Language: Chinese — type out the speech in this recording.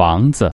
房子。